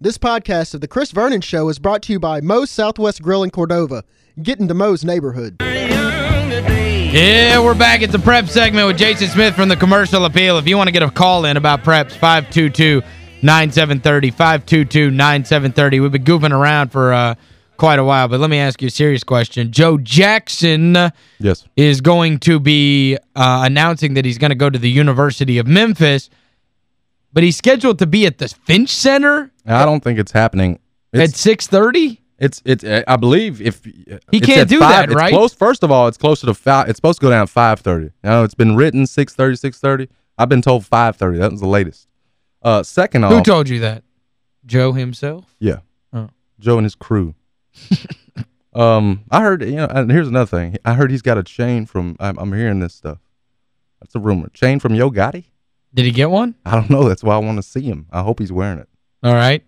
This podcast of The Chris Vernon Show is brought to you by Moe's Southwest Grill in Cordova. Get into Moe's neighborhood. Yeah, we're back at the prep segment with Jason Smith from the Commercial Appeal. If you want to get a call in about preps, 522-9730, 522-9730. We've been goofing around for uh, quite a while, but let me ask you a serious question. Joe Jackson yes. is going to be uh, announcing that he's going to go to the University of Memphis, but he's scheduled to be at the Finch Center I don't think it's happening. at 6.30? it's it's uh, I believe if He it's can't do five, that, right? Close. First of all, it's closer to five. It's supposed to go down 5:30. Now it's been written 6:30, 6:30. I've been told 5:30. That was the latest. Uh second Who off, told you that? Joe himself? yeah. Oh. Joe and his crew. um I heard, you know, and here's another thing. I heard he's got a chain from I'm, I'm hearing this stuff. That's a rumor. Chain from Yo Gotti? Did he get one? I don't know. That's why I want to see him. I hope he's wearing it. All right.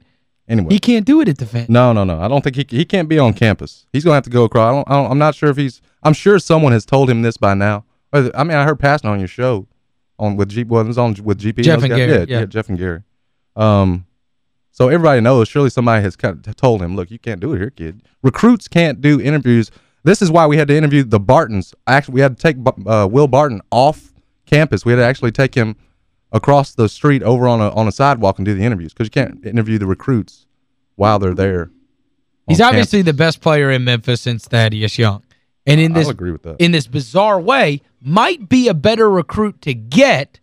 Anyway. He can't do it at the Finch. No, no, no. I don't think he he can't be on campus. He's going to have to go across. I don't, I don't, I'm not sure if he's I'm sure someone has told him this by now. I mean, I heard passing on your show on with G well, it was on with GP. Jeff and. Gary, Yeah, yeah. Jeff and Gary. Um so everybody knows surely somebody has kind of told him, "Look, you can't do it here, kid. Recruits can't do interviews. This is why we had to interview the Bartons. Actually, we had to take uh, Will Barton off campus. We had to actually take him across the street over on a on a sidewalk and do the interviews because you can't interview the recruits while they're there. He's obviously campus. the best player in Memphis since Thaddeus Young. And in this agree with that. in this bizarre way, might be a better recruit to get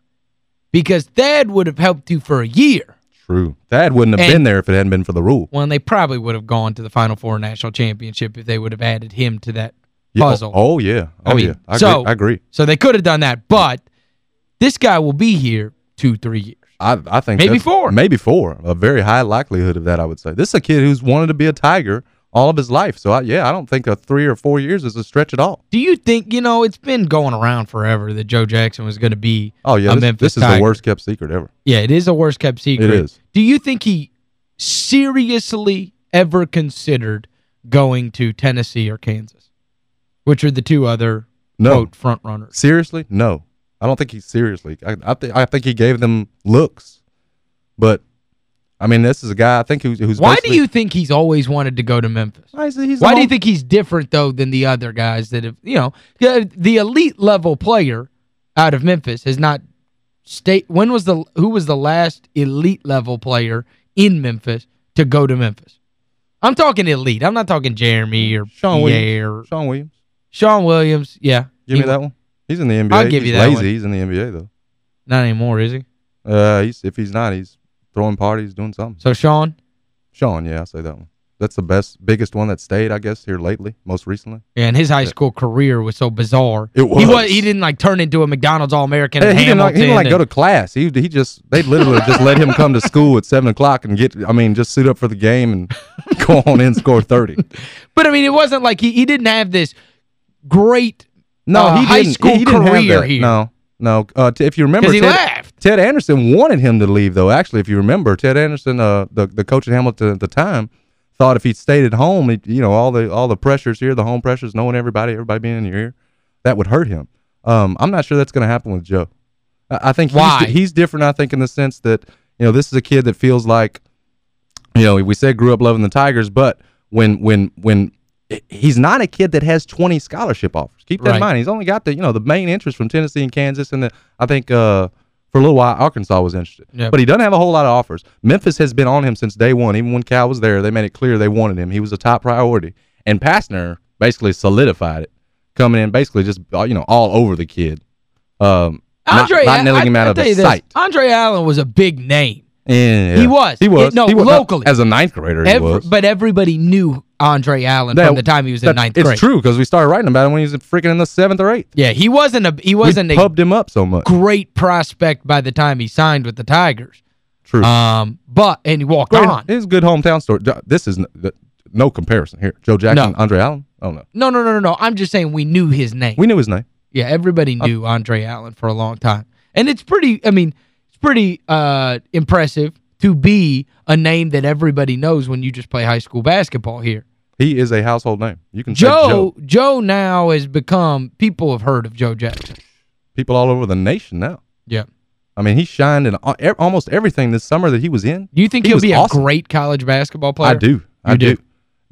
because Thad would have helped you for a year. True. Thad wouldn't have And- been there if it hadn't been for the rule. Well, and they probably would have gone to the Final Four national championship if they would have added him to that Yeah, oh, puzzle. Oh, yeah. Oh, I mean, yeah. I so- agree. I agree. So they could have done that, but this guy will be here two, three years. I, I think Maybe four. Maybe four. A very high likelihood of that, I would say. This is a kid who's wanted to be a Tiger all of his life. So, I, yeah, I don't think a three or four years is a stretch at all. Do you think, you know, it's been going around forever that Joe Jackson was going to be Oh, yeah. This, this is Tiger. the worst kept secret ever. Yeah, it is a worst kept secret. It is. Do you think he seriously ever considered going to Tennessee or Kansas? Which are the two other, No. quote, front runners. Seriously? No. I don't think he seriously. I, I, th I think he gave them looks. But, I mean, this is a guy I think who's, who's Why do you think he's always wanted to go to Memphis? Why, Why do you think he's different, though, than the other guys that have, you know, the the elite level player out of Memphis has not state when was the who was the last elite level player in Memphis to go to Memphis? I'm talking elite. I'm not talking Jeremy or Sean Pierre Williams. Sean Williams. Sean Williams, yeah. Give He- me that one. He's in the NBA. I'll give he's you that lazy. one. He's in the NBA, though. Not anymore, is he? Uh, he's if he's not, he's throwing parties, doing something. So, Sean? Sean, yeah, I'll say that one. That's the best, biggest one that stayed, I guess, here lately, most recently. Yeah, and his high school career was so bizarre. It was. He was he didn't like turn into a McDonald's All-American he didn't like, he didn't like and- go to class. He he just they literally just let him come to school at seven o'clock and get. I mean, just suit up for the game and go on in score thirty. But I mean, it wasn't like he he didn't have this great No, uh, he high didn't. school he didn't have career that. here. No, no. Uh, if you remember, he Ted, left. Ted Anderson wanted him to leave, though. Actually, if you remember, Ted Anderson, uh, the the coach at Hamilton at the time, thought if he stayed at home, he, you know, all the all the pressures here, the home pressures, knowing everybody, everybody being in your ear, that would hurt him. Um, I'm not sure that's going to happen with Joe. I, I think he's, Why? he's different. I think in the sense that you know this is a kid that feels like, you know, we said grew up loving the Tigers, but when when when he's not a kid that has 20 scholarship offers. Keep that Right. in mind. He's only got the you know the main interest from Tennessee and Kansas, and the, I think uh, for a little while Arkansas was interested. Yeah. But he doesn't have a whole lot of offers. Memphis has been on him since day one. Even when Cal was there, they made it clear they wanted him. He was a top priority, and Pastner basically solidified it, coming in basically just uh, you know all over the kid. Um, not- Andre, not, nailing I, him out I'll of the this, sight. Andre Allen was a big name. Yeah, He was. He was. Yeah, no, He was. locally. As a ninth grader, he Every- was. but everybody knew Andre Allen That- from the time he was in that- ninth it's grade. true because we started writing about him when he was freaking in the seventh or eighth. Yeah, he wasn't a he wasn't we a pubbed him up so much. great prospect by the time he signed with the Tigers. True. Um, but and he walked Great, on. It's a good hometown story. This is no comparison here. Joe Jackson, No. Andre Allen. Oh no, No, no, no, no, no. I'm just saying we knew his name. we knew his name. Yeah, everybody knew Andre Allen for a long time. And it's pretty, I mean, it's pretty uh, impressive to be a name that everybody knows when you just play high school basketball here. He is a household name. You can Joe, Joe. Joe now has become, people have heard of Joe Jackson. People all over the nation now. Yeah. I mean, he shined in e- almost everything this summer that he was in. Do you think He he'll be awesome. a great college basketball player? I do. I You do. do.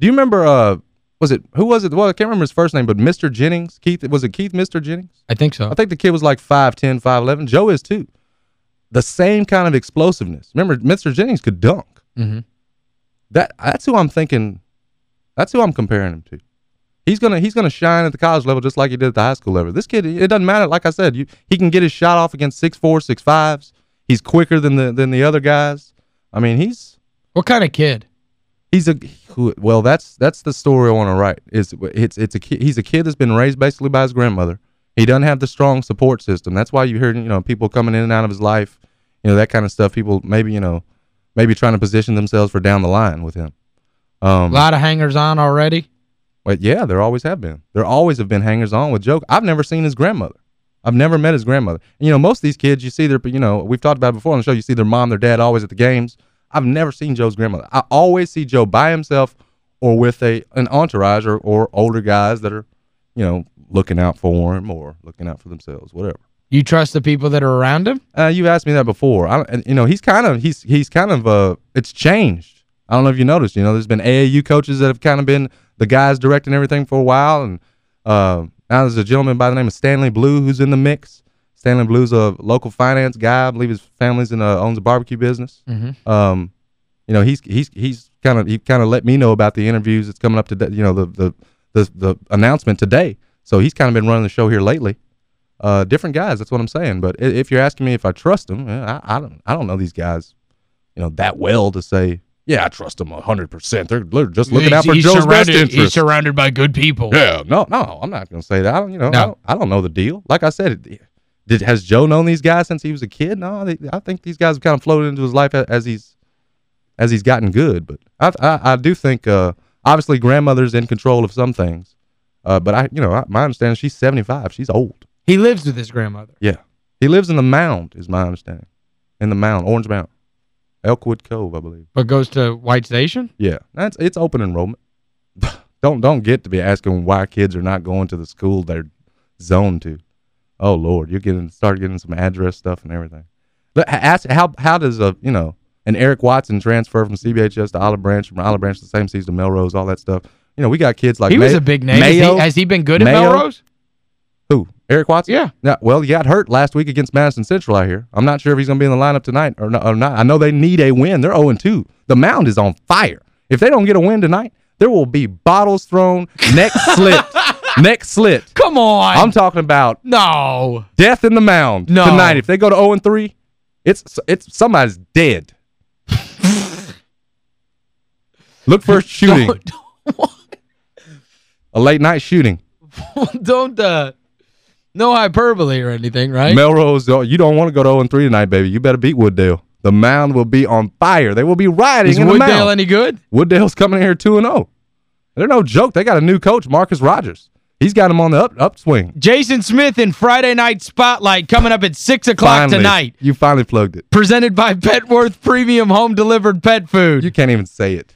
Do you remember uh was it who was it? Well, I can't remember his first name, but Mr. Jennings, Keith was it Keith Mr. Jennings? I think so. I think the kid was like 5'10", 5'11". Joe is too. The same kind of explosiveness. Remember Mr. Jennings could dunk. hmm That that's who I'm thinking that's who I'm comparing him to. He's gonna he's gonna shine at the college level just like he did at the high school level. This kid, it doesn't matter. Like I said, you he can get his shot off against six four, six fives. He's quicker than the than the other guys. I mean, he's What kind of kid? he's a who- well. That's that's the story I want to write. Is it's it's a kid. He's a kid that's been raised basically by his grandmother. He doesn't have the strong support system. That's why you hear you know people coming in and out of his life. You know that kind of stuff. People maybe you know maybe trying to position themselves for down the line with him. Um, A lot of hangers on already. but yeah, there always have been. There always have been hangers on with Joe. I've never seen his grandmother. I've never met his grandmother. And, you know, most of these kids, you see their, you know, we've talked about it before on the show, you see their mom, their dad always at the games. I've never seen Joe's grandmother. I always see Joe by himself or with a an entourage or, or older guys that are, you know, looking out for him or looking out for themselves, whatever. You trust the people that are around him? Uh, you asked me that before. I and, you know, he's kind of he's he's kind of uh, it's changed. I don't know if you noticed. You know, there's been AAU coaches that have kind of been the guys directing everything for a while, and uh, now there's a gentleman by the name of Stanley Blue who's in the mix. Stanley Blue's a local finance guy. I believe his family's in a, owns a barbecue business. Mm-hmm. Um, you know, he's he's he's kind of he kind of let me know about the interviews that's coming up today. You know, the the the the announcement today. So he's kind of been running the show here lately. Uh, different guys. That's what I'm saying. But if you're asking me if I trust them, eh, I, I don't I don't know these guys, you know, that well to say. Yeah, I trust them hundred percent. They're, they're just looking out for Joe's best interest. He's surrounded by good people. Yeah, no, no, I'm not going to say that. I don't, you know, No. I, don't, I don't know the deal. Like I said, it, did has Joe known these guys since he was a kid? No, they, I think these guys have kind of floated into his life as he's as he's gotten good. But I, I, I do think, uh, obviously, grandmother's in control of some things. Uh, but I, you know, I, my understanding, she's 75. She's old. He lives with his grandmother. Yeah, he lives in the Mound, is my understanding. In the Mound, Orange Mound, Elkwood Cove, I believe. But goes to White Station? Yeah, that's it's open enrollment. don't don't get to be asking why kids are not going to the school they're zoned to. Oh Lord, you're getting start getting some address stuff and everything. But ask how how does a you know an Eric Watson transfer from CBHS to Olive Branch from Olive Branch the same season to Melrose, all that stuff. You know, we got kids like he was a big name. Has he- has he been good at Melrose? Eric Watson? Yeah. Yeah. Well, he got hurt last week against Madison Central. out here. I'm not sure if he's going to be in the lineup tonight or not, or not. I know they need a win. They're 0 2. The mound is on fire. If they don't get a win tonight, there will be bottles thrown, neck slit, neck slit. Come on. I'm talking about no. death in the mound No. tonight. If they go to 0 3, it's it's somebody's dead. Look for a shooting, Don't, a late night shooting. don't uh no hyperbole or anything, right? Melrose, you don't want to go to 0 3 tonight, baby. You better beat Wooddale. The mound will be on fire. They will be rioting Is in the Wooddale mound. any good? Wooddale's coming in here 2 and 0. They're no joke. They got a new coach, Marcus Rogers. He's got him on the up upswing. Jason Smith in Friday Night Spotlight coming up at 6 o'clock tonight. You finally plugged it. Presented by Petworth Premium Home Delivered Pet Food. You can't even say it.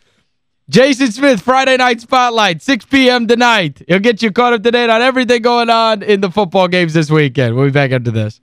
Jason Smith, Friday Night Spotlight, 6 p.m. tonight. He'll get you caught up to date on everything going on in the football games this weekend. We'll be back after this.